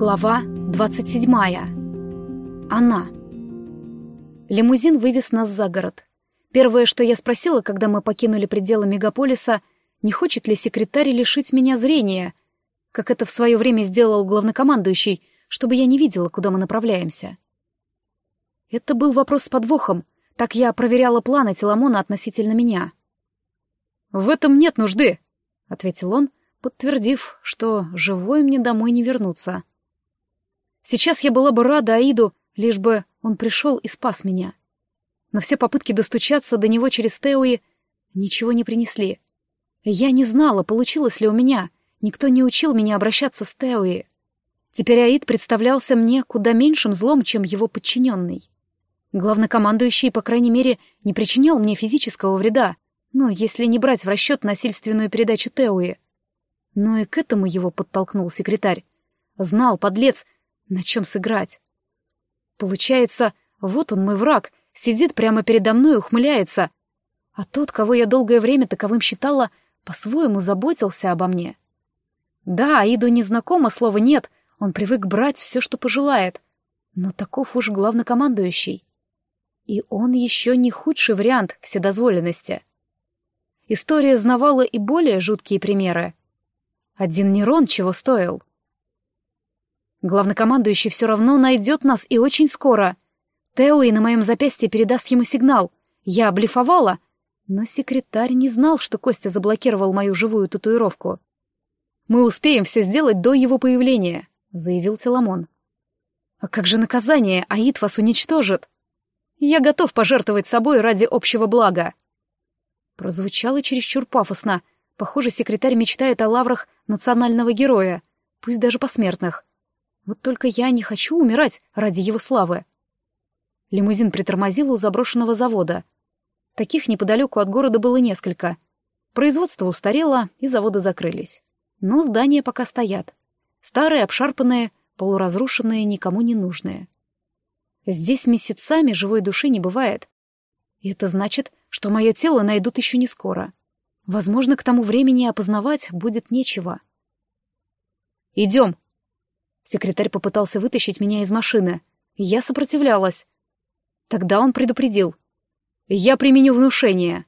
Глава 27. Она. Лимузин вывез нас за город. Первое, что я спросила, когда мы покинули пределы мегаполиса, не хочет ли секретарь лишить меня зрения, как это в свое время сделал главнокомандующий, чтобы я не видела, куда мы направляемся. Это был вопрос с подвохом, так я проверяла планы Теламона относительно меня. «В этом нет нужды», — ответил он, подтвердив, что живой мне домой не вернуться. Сейчас я была бы рада Аиду, лишь бы он пришел и спас меня. Но все попытки достучаться до него через Теуи ничего не принесли. Я не знала, получилось ли у меня. Никто не учил меня обращаться с Теуи. Теперь Аид представлялся мне куда меньшим злом, чем его подчиненный. Главнокомандующий, по крайней мере, не причинял мне физического вреда, ну, если не брать в расчет насильственную передачу Теуи. Но и к этому его подтолкнул секретарь. Знал, подлец, на чем сыграть. Получается, вот он мой враг, сидит прямо передо мной и ухмыляется. А тот, кого я долгое время таковым считала, по-своему заботился обо мне. Да, Аиду незнакомо, слова нет, он привык брать все, что пожелает. Но таков уж главнокомандующий. И он еще не худший вариант вседозволенности. История знавала и более жуткие примеры. Один Нерон чего стоил. Главнокомандующий все равно найдет нас и очень скоро. Теуи на моем запястье передаст ему сигнал. Я облифовала, но секретарь не знал, что Костя заблокировал мою живую татуировку. «Мы успеем все сделать до его появления», — заявил Теламон. «А как же наказание? Аид вас уничтожит!» «Я готов пожертвовать собой ради общего блага», Прозвучало чересчур пафосно. Похоже, секретарь мечтает о лаврах национального героя, пусть даже посмертных. Вот только я не хочу умирать ради его славы. Лимузин притормозил у заброшенного завода. Таких неподалеку от города было несколько. Производство устарело, и заводы закрылись. Но здания пока стоят. Старые, обшарпанные, полуразрушенные, никому не нужные. Здесь месяцами живой души не бывает. И это значит, что мое тело найдут еще не скоро. Возможно, к тому времени опознавать будет нечего. «Идем!» Секретарь попытался вытащить меня из машины. Я сопротивлялась. Тогда он предупредил. «Я применю внушение».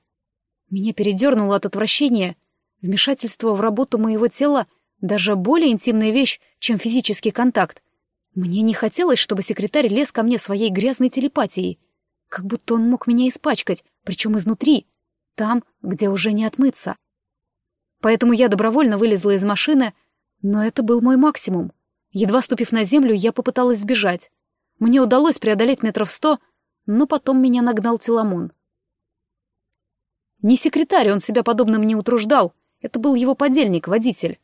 Меня передернуло от отвращения. Вмешательство в работу моего тела — даже более интимная вещь, чем физический контакт. Мне не хотелось, чтобы секретарь лез ко мне своей грязной телепатией — как будто он мог меня испачкать, причем изнутри, там, где уже не отмыться. Поэтому я добровольно вылезла из машины, но это был мой максимум. Едва ступив на землю, я попыталась сбежать. Мне удалось преодолеть метров сто, но потом меня нагнал Теламон. Не секретарь, он себя подобным не утруждал, это был его подельник, водитель.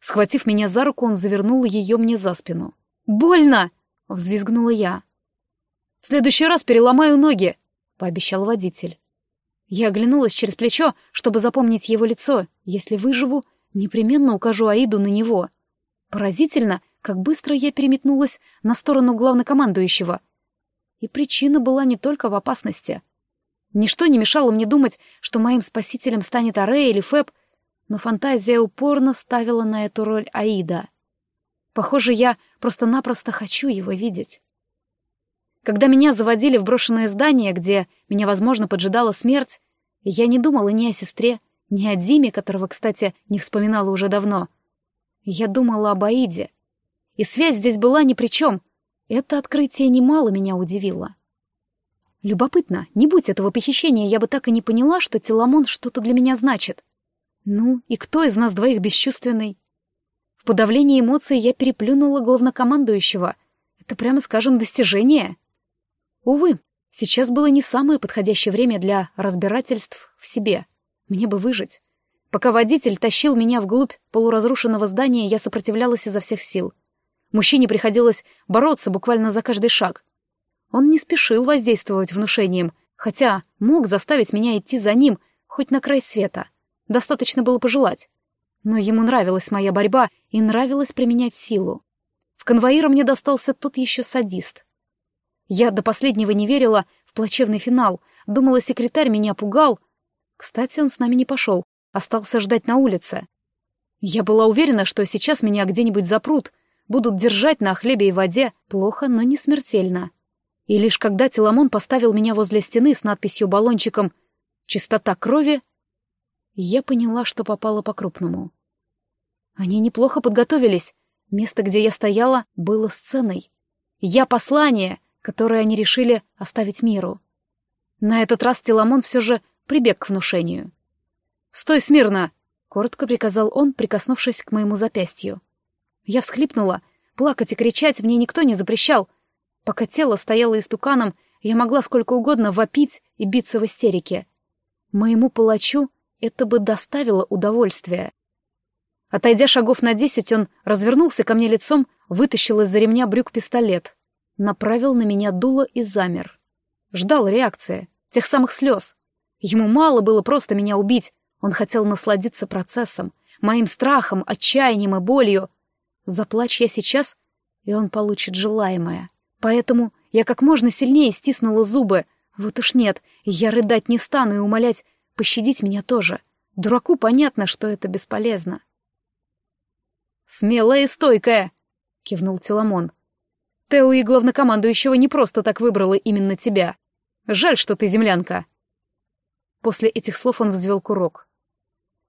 Схватив меня за руку, он завернул ее мне за спину. «Больно!» — взвизгнула я. В следующий раз переломаю ноги», — пообещал водитель. Я оглянулась через плечо, чтобы запомнить его лицо. Если выживу, непременно укажу Аиду на него. Поразительно, как быстро я переметнулась на сторону главнокомандующего. И причина была не только в опасности. Ничто не мешало мне думать, что моим спасителем станет Аре или Фэб, но фантазия упорно ставила на эту роль Аида. Похоже, я просто-напросто хочу его видеть. Когда меня заводили в брошенное здание, где меня, возможно, поджидала смерть, я не думала ни о сестре, ни о Диме, которого, кстати, не вспоминала уже давно. Я думала об Аиде. И связь здесь была ни при чем. Это открытие немало меня удивило. Любопытно, не будь этого похищения, я бы так и не поняла, что Теламон что-то для меня значит. Ну, и кто из нас двоих бесчувственный? В подавлении эмоций я переплюнула главнокомандующего. Это, прямо скажем, достижение. Увы, сейчас было не самое подходящее время для разбирательств в себе. Мне бы выжить. Пока водитель тащил меня вглубь полуразрушенного здания, я сопротивлялась изо всех сил. Мужчине приходилось бороться буквально за каждый шаг. Он не спешил воздействовать внушением, хотя мог заставить меня идти за ним хоть на край света. Достаточно было пожелать. Но ему нравилась моя борьба и нравилось применять силу. В конвоира мне достался тот еще садист — я до последнего не верила в плачевный финал, думала, секретарь меня пугал. Кстати, он с нами не пошел, остался ждать на улице. Я была уверена, что сейчас меня где-нибудь запрут, будут держать на хлебе и воде, плохо, но не смертельно. И лишь когда Теламон поставил меня возле стены с надписью баллончиком «Чистота крови», я поняла, что попала по-крупному. Они неплохо подготовились. Место, где я стояла, было сценой. Я послание, которое они решили оставить миру. На этот раз Теламон все же прибег к внушению. «Стой смирно!» — коротко приказал он, прикоснувшись к моему запястью. Я всхлипнула. Плакать и кричать мне никто не запрещал. Пока тело стояло истуканом, я могла сколько угодно вопить и биться в истерике. Моему палачу это бы доставило удовольствие. Отойдя шагов на десять, он развернулся ко мне лицом, вытащил из-за ремня брюк пистолет, направил на меня дуло и замер. Ждал реакции, тех самых слез. Ему мало было просто меня убить, он хотел насладиться процессом, моим страхом, отчаянием и болью. Заплачь я сейчас, и он получит желаемое. Поэтому я как можно сильнее стиснула зубы. Вот уж нет, я рыдать не стану и умолять пощадить меня тоже. Дураку понятно, что это бесполезно. «Смелая и стойкая!» — кивнул Теламон. «Тео и главнокомандующего не просто так выбрала именно тебя. Жаль, что ты землянка». После этих слов он взвел курок.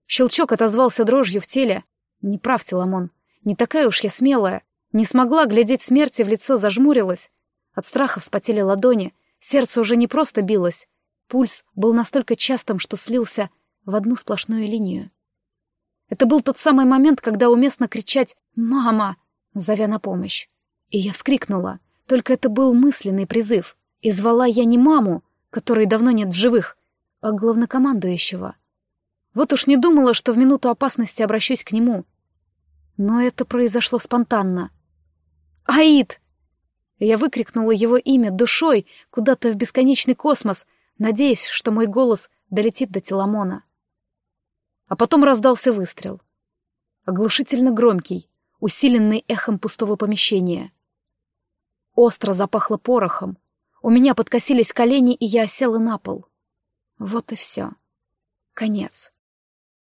Щелчок отозвался дрожью в теле. Не прав, Теламон. Не такая уж я смелая. Не смогла глядеть смерти в лицо, зажмурилась. От страха вспотели ладони. Сердце уже не просто билось. Пульс был настолько частым, что слился в одну сплошную линию. Это был тот самый момент, когда уместно кричать «Мама!», зовя на помощь. И я вскрикнула. Только это был мысленный призыв. И звала я не маму, которой давно нет в живых, а главнокомандующего. Вот уж не думала, что в минуту опасности обращусь к нему. Но это произошло спонтанно. «Аид!» Я выкрикнула его имя душой куда-то в бесконечный космос, надеясь, что мой голос долетит до Теламона. А потом раздался выстрел. Оглушительно громкий, усиленный эхом пустого помещения. Остро запахло порохом. У меня подкосились колени, и я осела на пол. Вот и все. Конец.